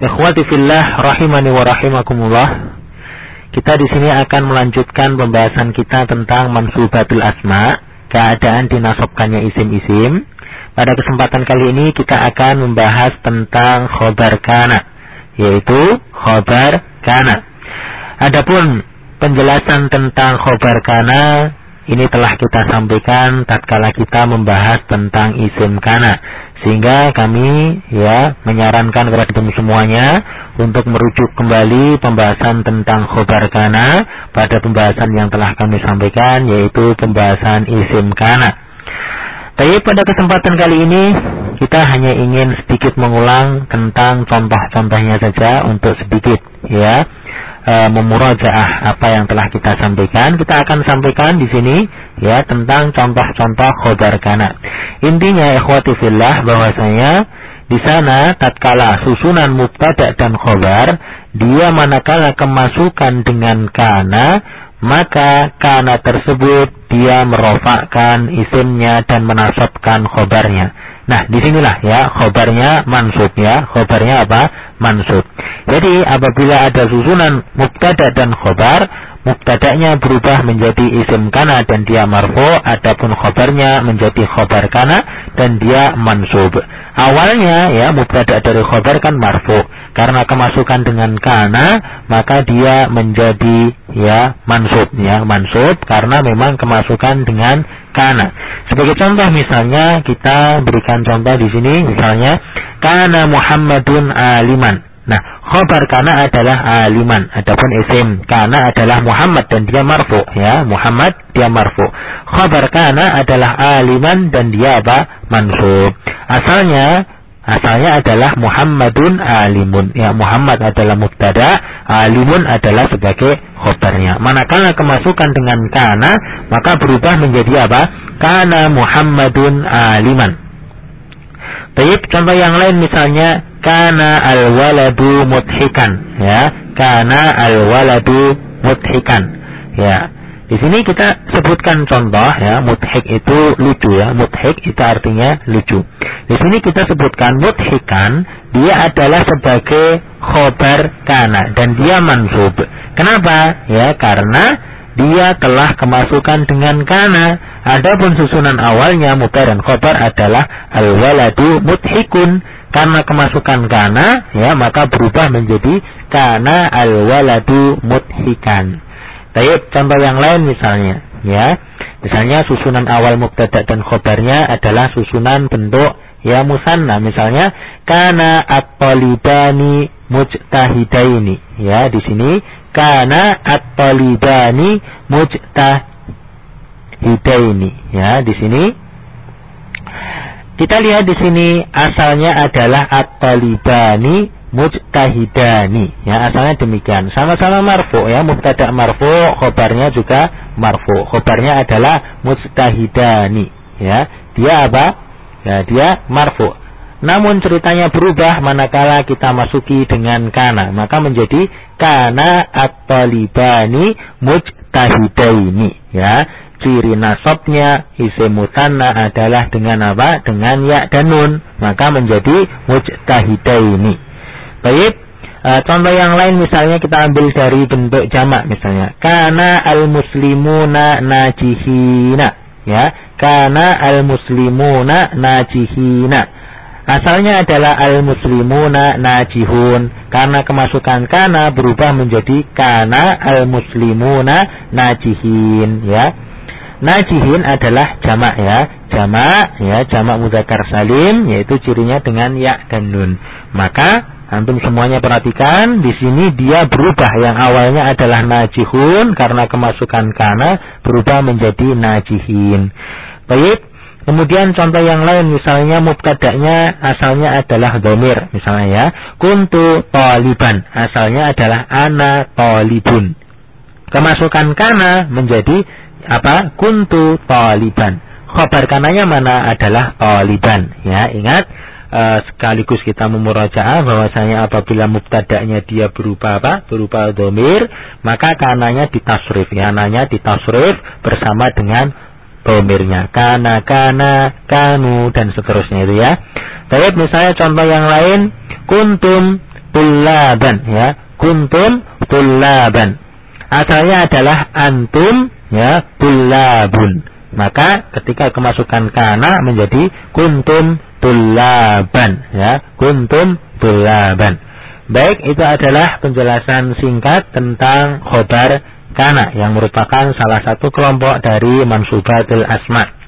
Ikhwati fillah rahimani wa rahimakumullah. Kita di sini akan melanjutkan pembahasan kita tentang mansubatul asma, keadaan dinasabkannya isim-isim. Pada kesempatan kali ini kita akan membahas tentang khobar kana, yaitu khobar kana. Adapun penjelasan tentang khobar kana ini telah kita sampaikan tatkala kita membahas tentang isim kana. Sehingga kami ya menyarankan kepada kamu semuanya untuk merujuk kembali pembahasan tentang khobar kana pada pembahasan yang telah kami sampaikan yaitu pembahasan isim kana. Tapi pada kesempatan kali ini kita hanya ingin sedikit mengulang tentang contoh-contohnya saja untuk sedikit ya e, memurajaah apa yang telah kita sampaikan. Kita akan sampaikan di sini ya tentang contoh-contoh khobar kana. Intinya ikhwati fillah bahwasanya di sana tatkala susunan mubtada dan khobar dia manakala kemasukan dengan kana maka kana tersebut dia merofakkan isimnya dan menasabkan khobarnya. Nah, di sinilah ya khobarnya mansub ya. Khobarnya apa? Mansub. Jadi apabila ada susunan mubtada dan khobar, mubtada'nya berubah menjadi isim kana dan dia marfu, adapun khobarnya menjadi khobar kana dan dia mansub. Awalnya ya mubtada dari khobar kan marfu. Karena kemasukan dengan kana, maka dia menjadi ya mansub ya, mansub karena memang kemasukan dengan kana. Sebagai contoh misalnya kita berikan contoh di sini misalnya kana Muhammadun aliman. Nah, khobar kana adalah aliman. Adapun isim kana adalah Muhammad dan dia marfu ya. Muhammad dia marfu. Khobar kana adalah aliman dan dia apa? Mansub. Asalnya asalnya adalah Muhammadun alimun. Ya, Muhammad adalah mubtada, alimun adalah sebagai khobarnya. Manakala kemasukan dengan kana, maka berubah menjadi apa? Kana Muhammadun aliman. Baik, contoh yang lain misalnya kana al-waladu mudhikan ya. Kana al-waladu mudhikan ya. Di sini kita sebutkan contoh ya. Mudhik itu lucu ya. Mudhik itu artinya lucu. Di sini kita sebutkan mudhikan dia adalah sebagai khobar kana dan dia mansub. Kenapa? Ya karena dia telah kemasukan dengan kana. Adapun susunan awalnya mubtada dan khobar adalah al-waladu mudhikun karena kemasukan kana ya maka berubah menjadi kana al waladu mudhikan. Baik, contoh yang lain misalnya ya. Misalnya susunan awal mubtada dan khobarnya adalah susunan bentuk ya musanna misalnya kana at-talibani mujtahidaini ya di sini kana at-talibani mujtahidaini ya di sini kita lihat di sini asalnya adalah at-talibani mujtahidani. Ya, asalnya demikian. Sama-sama marfu ya, mubtada marfu, khobarnya juga marfu. Khobarnya adalah mujtahidani. Ya, dia apa? Ya, dia marfu. Namun ceritanya berubah manakala kita masuki dengan kana, maka menjadi kana at-talibani mujtahidaini, ya ciri nasabnya isim mutanna adalah dengan apa? Dengan ya dan nun. Maka menjadi mujtahidaini. Baik. E, contoh yang lain misalnya kita ambil dari bentuk jamak misalnya. Kana al-muslimuna najihina. Ya. Kana al-muslimuna najihina. Asalnya adalah al-muslimuna najihun. Karena kemasukan kana berubah menjadi kana al-muslimuna najihin. Ya. Najihin adalah jamak ya, jamak ya, jamak mudzakkar salim yaitu cirinya dengan ya dan nun. Maka antum semuanya perhatikan di sini dia berubah yang awalnya adalah najihun karena kemasukan kana berubah menjadi najihin. Baik, Kemudian contoh yang lain misalnya mubtada'nya asalnya adalah domir misalnya ya. Kuntu taliban asalnya adalah ana talibun. Kemasukan kana menjadi apa? Kuntu taliban. Khobar kananya mana? Adalah taliban. Ya ingat e, sekaligus kita memurajaah bahwasanya apabila mubtada'nya dia berupa apa? Berupa domir maka kananya ditasrif. Ya kananya ditasrif bersama dengan domirnya. Kana kana kanu dan seterusnya itu ya. Baik misalnya contoh yang lain. Kuntum tullaban. Ya. Kuntum tullaban. Asalnya adalah antum ya tullabun. Maka ketika kemasukan kana menjadi kuntum tullaban ya. Kuntum tullaban. Baik, itu adalah penjelasan singkat tentang khobar kana yang merupakan salah satu kelompok dari mansubatul asma'.